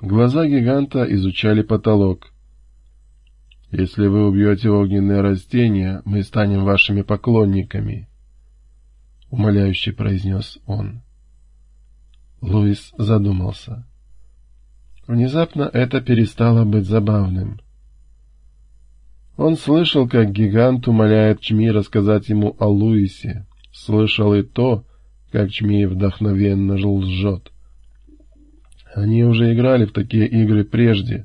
Глаза гиганта изучали потолок. «Если вы убьете огненные растения, мы станем вашими поклонниками», — умоляюще произнес он. Луис задумался. Внезапно это перестало быть забавным. Он слышал, как гигант умоляет Чми рассказать ему о Луисе, слышал и то, как Чми вдохновенно лжет. Они уже играли в такие игры прежде.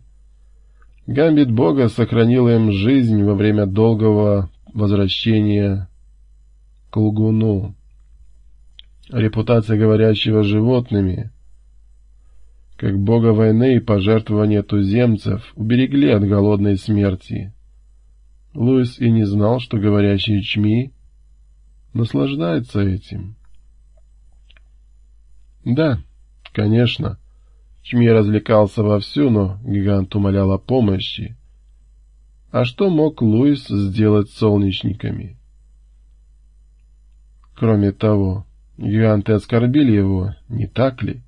Гамбит Бога сохранил им жизнь во время долгого возвращения к лгуну. Репутация говорящего животными, как бога войны и пожертвования туземцев, уберегли от голодной смерти. Луис и не знал, что говорящий Чми наслаждается этим. Да, конечно, Чми развлекался вовсю, но гигант умолял о помощи. А что мог Луис сделать с солнечниками? Кроме того, гиганты оскорбили его, не так ли?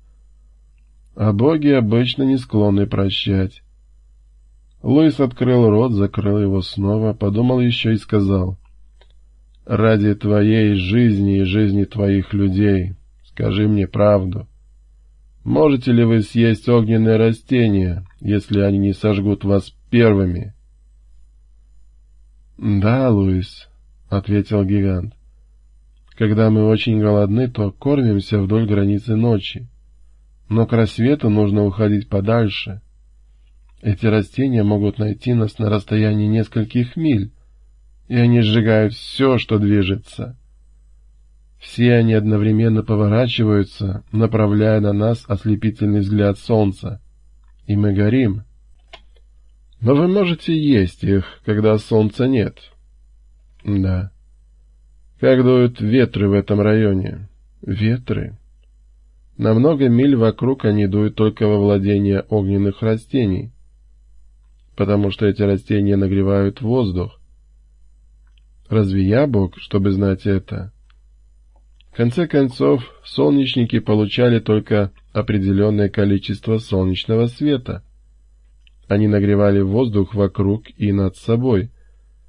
А боги обычно не склонны прощать. Луис открыл рот, закрыл его снова, подумал еще и сказал. «Ради твоей жизни и жизни твоих людей, скажи мне правду». Можете ли вы съесть огненные растения, если они не сожгут вас первыми? — Да, Луис, — ответил гигант. — Когда мы очень голодны, то кормимся вдоль границы ночи. Но к рассвету нужно уходить подальше. Эти растения могут найти нас на расстоянии нескольких миль, и они сжигают все, что движется. Все они одновременно поворачиваются, направляя на нас ослепительный взгляд солнца. И мы горим. Но вы можете есть их, когда солнца нет. Да. Как дуют ветры в этом районе? Ветры. На много миль вокруг они дуют только во владение огненных растений, потому что эти растения нагревают воздух. Разве я Бог, чтобы знать это? — в конце концов, солнечники получали только определенное количество солнечного света. Они нагревали воздух вокруг и над собой,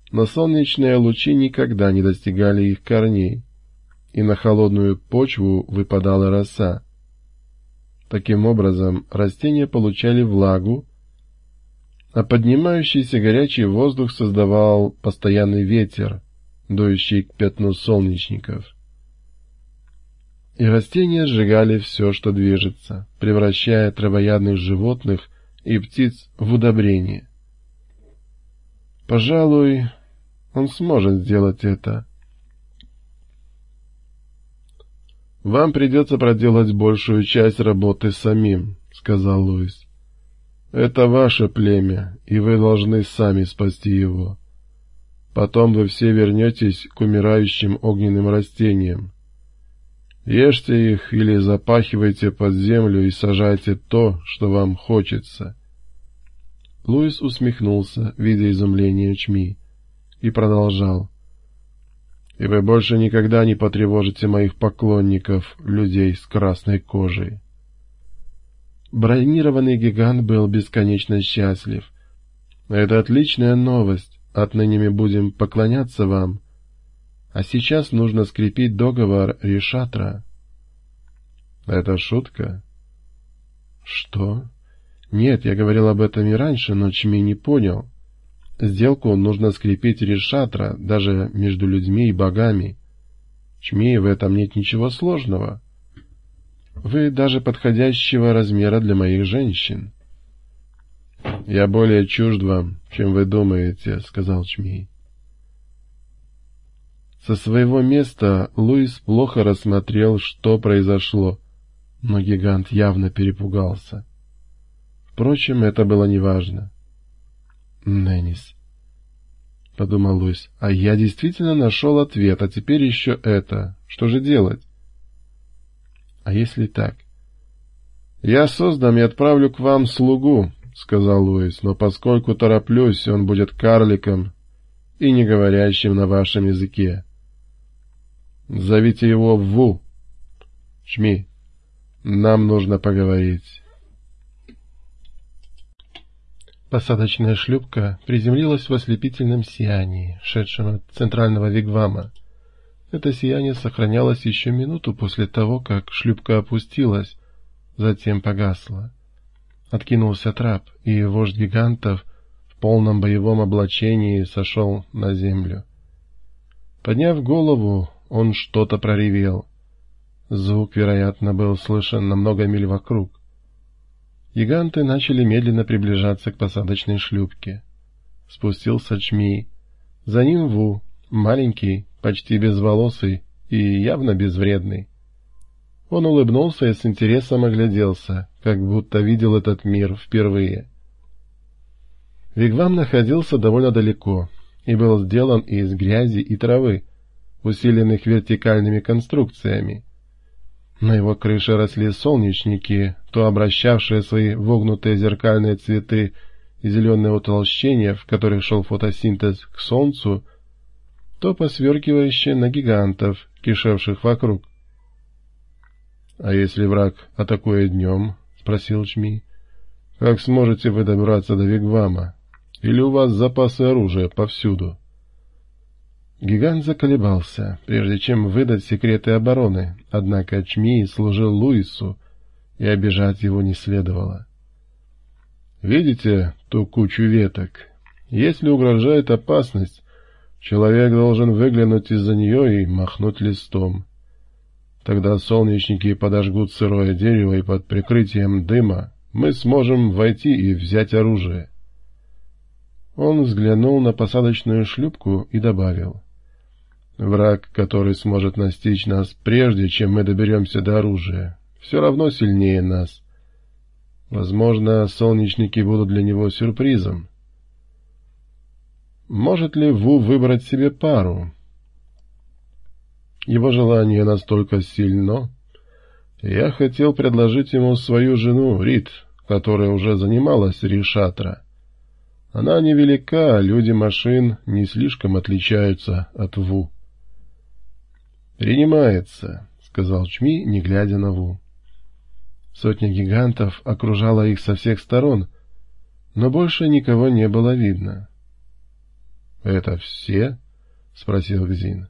но солнечные лучи никогда не достигали их корней, и на холодную почву выпадала роса. Таким образом, растения получали влагу, а поднимающийся горячий воздух создавал постоянный ветер, дующий к пятну солнечников и растения сжигали все, что движется, превращая травоядных животных и птиц в удобрение. Пожалуй, он сможет сделать это. «Вам придется проделать большую часть работы самим», — сказал Луис. «Это ваше племя, и вы должны сами спасти его. Потом вы все вернетесь к умирающим огненным растениям. Ешьте их или запахивайте под землю и сажайте то, что вам хочется. Луис усмехнулся, видя изумление Чми, и продолжал. — И вы больше никогда не потревожите моих поклонников, людей с красной кожей. Бронированный гигант был бесконечно счастлив. — Это отличная новость. Отныне мы будем поклоняться вам, а сейчас нужно скрепить договор Ришатра. Это шутка? Что? Нет, я говорил об этом и раньше, но Чми не понял. Сделку нужно скрепить Ришатра, даже между людьми и богами. Чми, в этом нет ничего сложного. Вы даже подходящего размера для моих женщин. — Я более чужд вам, чем вы думаете, — сказал Чми. Со своего места Луис плохо рассмотрел, что произошло, но гигант явно перепугался. Впрочем, это было неважно. «Неннис», — подумал Луис, — «а я действительно нашел ответ, а теперь еще это. Что же делать?» «А если так?» «Я создам и отправлю к вам слугу», — сказал Луис, — «но поскольку тороплюсь, он будет карликом и не говорящим на вашем языке. Зовите его Ву. Чми, нам нужно поговорить. Посадочная шлюпка приземлилась в ослепительном сиянии, шедшем от центрального вигвама. Это сияние сохранялось еще минуту после того, как шлюпка опустилась, затем погасла. Откинулся трап, и вождь гигантов в полном боевом облачении сошел на землю. Подняв голову, он что-то проревел. Звук, вероятно, был слышен на много миль вокруг. Гиганты начали медленно приближаться к посадочной шлюпке. Спустился Чми. За ним Ву, маленький, почти безволосый и явно безвредный. Он улыбнулся и с интересом огляделся, как будто видел этот мир впервые. Вигвам находился довольно далеко и был сделан из грязи и травы, усиленных вертикальными конструкциями. На его крыше росли солнечники, то обращавшие свои вогнутые зеркальные цветы и зеленые утолщения, в которых шел фотосинтез к солнцу, то посверкивающие на гигантов, кишевших вокруг. — А если враг атакует днем? — спросил Чми. — Как сможете вы добраться до Вигвама? Или у вас запасы оружия повсюду? — Гигант заколебался, прежде чем выдать секреты обороны, однако Чми служил Луису, и обижать его не следовало. «Видите ту кучу веток? Если угрожает опасность, человек должен выглянуть из-за нее и махнуть листом. Тогда солнечники подожгут сырое дерево, и под прикрытием дыма мы сможем войти и взять оружие». Он взглянул на посадочную шлюпку и добавил — Враг, который сможет настичь нас прежде, чем мы доберемся до оружия, все равно сильнее нас. Возможно, солнечники будут для него сюрпризом. Может ли Ву выбрать себе пару? Его желание настолько сильно. Я хотел предложить ему свою жену, Рит, которая уже занималась Ришатра. Она невелика, люди машин не слишком отличаются от Ву. «Принимается», — сказал Чми, не глядя на Ву. Сотня гигантов окружала их со всех сторон, но больше никого не было видно. «Это все?» — спросил Гзин.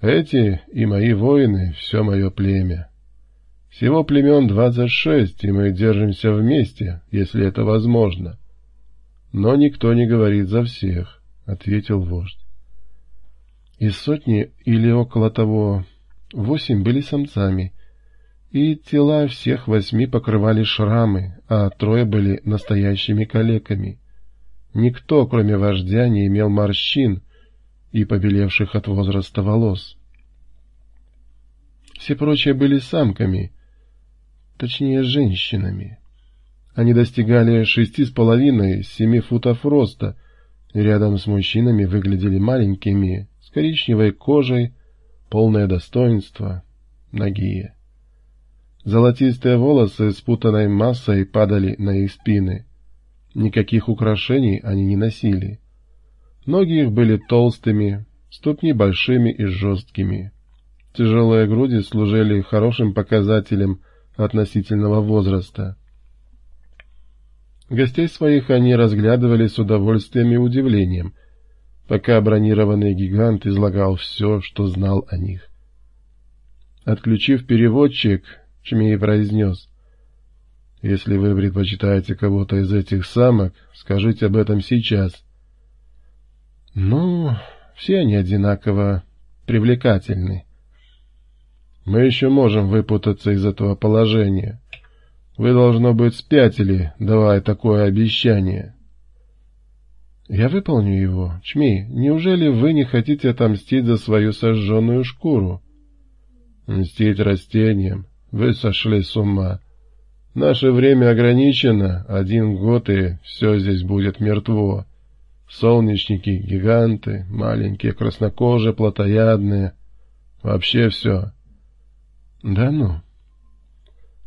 «Эти и мои воины — все мое племя. Всего племен двадцать шесть, и мы держимся вместе, если это возможно. Но никто не говорит за всех», — ответил вождь. Из сотни или около того восемь были самцами, и тела всех восьми покрывали шрамы, а трое были настоящими калеками. Никто, кроме вождя, не имел морщин и побелевших от возраста волос. Все прочие были самками, точнее женщинами. Они достигали шести с половиной-семи футов роста, рядом с мужчинами выглядели маленькими, коричневой кожей, полное достоинство, нагие. Золотистые волосы с путанной массой падали на их спины. Никаких украшений они не носили. Ноги их были толстыми, ступни большими и жесткими. Тяжелые груди служили хорошим показателем относительного возраста. Гостей своих они разглядывали с удовольствием и удивлением, пока бронированный гигант излагал все, что знал о них. Отключив переводчик, Чмей произнес, «Если вы предпочитаете кого-то из этих самок, скажите об этом сейчас». «Ну, все они одинаково привлекательны. Мы еще можем выпутаться из этого положения. Вы, должно быть, спятили, давая такое обещание». Я выполню его. Чми, неужели вы не хотите отомстить за свою сожженную шкуру? Мстить растениям? Вы сошли с ума. Наше время ограничено, один год и все здесь будет мертво. Солнечники, гиганты, маленькие, краснокожие, плотоядные. Вообще все. Да ну.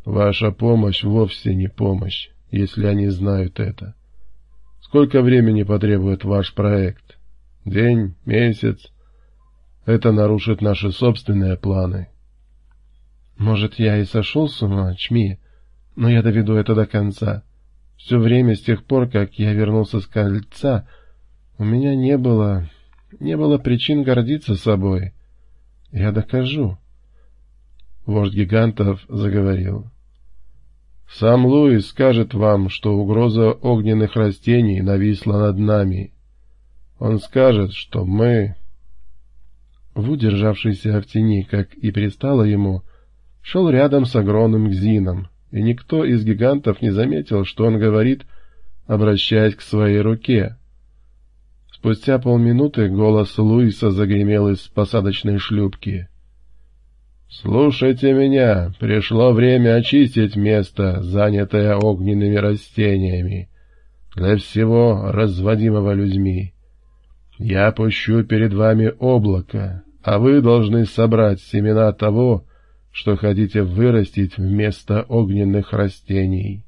Ваша помощь вовсе не помощь, если они знают это. Сколько времени потребует ваш проект? День, месяц? Это нарушит наши собственные планы. Может, я и сошел с ума, Чми, но я доведу это до конца. Все время с тех пор, как я вернулся с кольца, у меня не было... не было причин гордиться собой. Я докажу. Вождь гигантов заговорил. Сам Луис скажет вам, что угроза огненных растений нависла над нами. Он скажет, что мы... Ву, державшийся в тени, как и пристало ему, шел рядом с огромным Гзином, и никто из гигантов не заметил, что он говорит, обращаясь к своей руке. Спустя полминуты голос Луиса загремел из посадочной шлюпки. «Слушайте меня, пришло время очистить место, занятое огненными растениями, для всего разводимого людьми. Я пущу перед вами облако, а вы должны собрать семена того, что хотите вырастить вместо огненных растений.